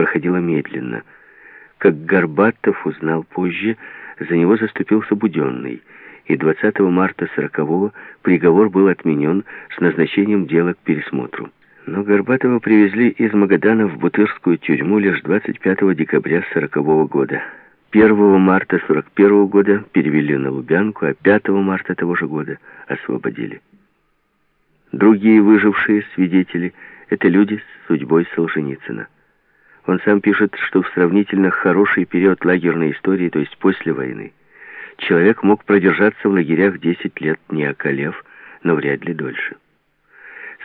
проходила медленно. Как Горбатов узнал позже, за него заступился Буденный, и 20 марта 40-го приговор был отменен с назначением дела к пересмотру. Но Горбатова привезли из Магадана в Бутырскую тюрьму лишь 25 декабря 40 -го года. 1 марта 41 -го года перевели на Лубянку, а 5 марта того же года освободили. Другие выжившие свидетели — это люди с судьбой Солженицына. Он сам пишет, что в сравнительно хороший период лагерной истории, то есть после войны, человек мог продержаться в лагерях 10 лет, не околев, но вряд ли дольше.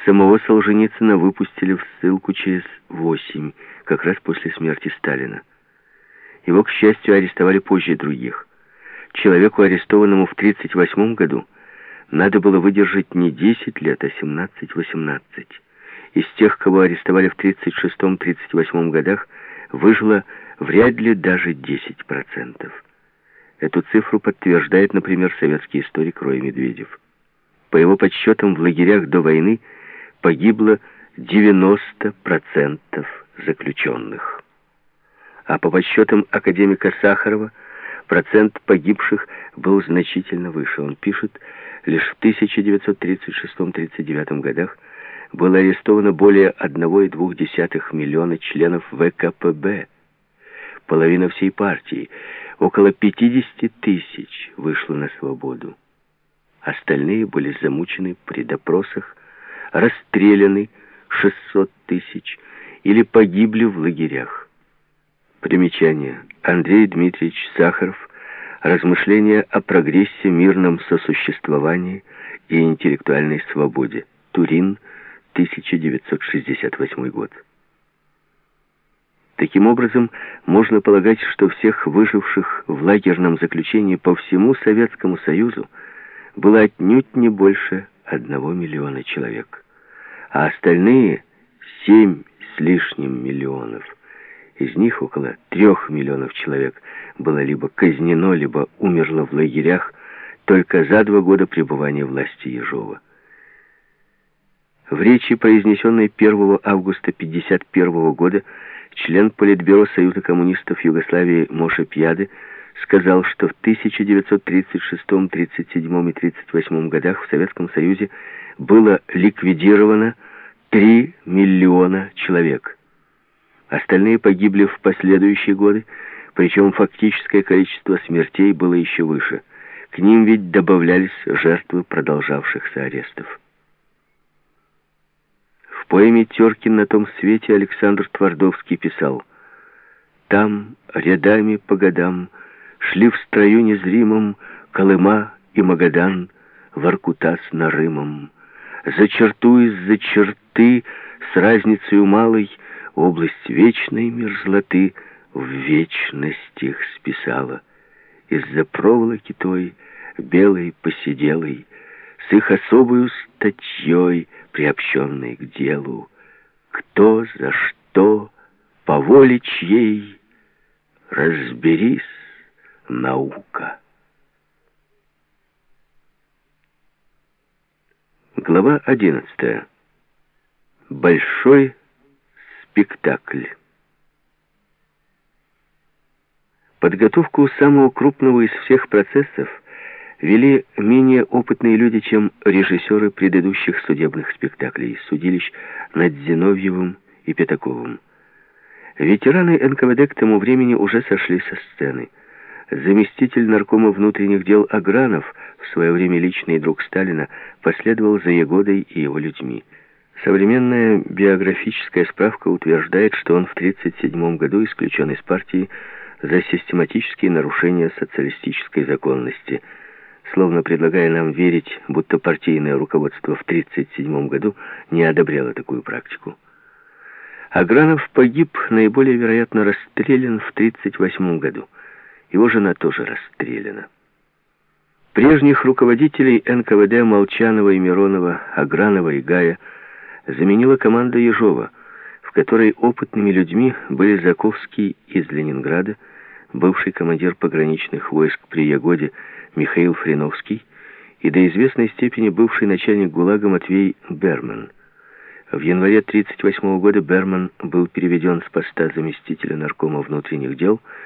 Самого Солженицына выпустили в ссылку через 8, как раз после смерти Сталина. Его, к счастью, арестовали позже других. Человеку, арестованному в 1938 году, надо было выдержать не 10 лет, а 17-18. Из тех, кого арестовали в 1936-1938 годах, выжило вряд ли даже 10%. Эту цифру подтверждает, например, советский историк Рой Медведев. По его подсчетам, в лагерях до войны погибло 90% заключенных. А по подсчетам академика Сахарова, процент погибших был значительно выше. Он пишет, лишь в 1936-39 годах было арестовано более 1,2 миллиона членов ВКПБ, половина всей партии, около 50 тысяч вышло на свободу. Остальные были замучены при допросах, расстреляны 600 тысяч или погибли в лагерях. Примечание. Андрей Дмитриевич Сахаров. Размышления о прогрессе, мирном сосуществовании и интеллектуальной свободе. Турин, 1968 год. Таким образом, можно полагать, что всех выживших в лагерном заключении по всему Советскому Союзу было отнюдь не больше одного миллиона человек. А остальные семь с лишним миллионов. Из них около трех миллионов человек было либо казнено, либо умерло в лагерях только за два года пребывания власти Ежова. В речи, произнесенной 1 августа 1951 года, член Политбюро Союза коммунистов Югославии Моше Пьяды сказал, что в 1936, 1937 и 1938 годах в Советском Союзе было ликвидировано 3 миллиона человек. Остальные погибли в последующие годы, причем фактическое количество смертей было еще выше. К ним ведь добавлялись жертвы продолжавшихся арестов. Поэме «Теркин на том свете» Александр Твардовский писал «Там, рядами по годам, шли в строю незримом Колыма и Магадан, Воркута с Нарымом. За черту из-за черты, с разницей малой, область вечной мерзлоты в вечность их списала. Из-за проволоки той, белой посиделой, с их особою статьей, приобщенной к делу, кто за что, по воле чьей, разберись, наука. Глава одиннадцатая. Большой спектакль. Подготовку самого крупного из всех процессов вели менее опытные люди, чем режиссеры предыдущих судебных спектаклей, судилищ над Зиновьевым и Пятаковым. Ветераны НКВД к тому времени уже сошли со сцены. Заместитель наркома внутренних дел Агранов, в свое время личный друг Сталина, последовал за Егодой и его людьми. Современная биографическая справка утверждает, что он в 1937 году исключен из партии за систематические нарушения социалистической законности – словно предлагая нам верить, будто партийное руководство в 1937 году не одобряло такую практику. Агранов погиб, наиболее вероятно, расстрелян в 1938 году. Его жена тоже расстреляна. Прежних руководителей НКВД Молчанова и Миронова, Агранова и Гая заменила команда Ежова, в которой опытными людьми были Заковский из Ленинграда, бывший командир пограничных войск при Ягоде Михаил Фриновский и до известной степени бывший начальник ГУЛАГа Матвей Берман. В январе 1938 года Берман был переведен с поста заместителя наркома внутренних дел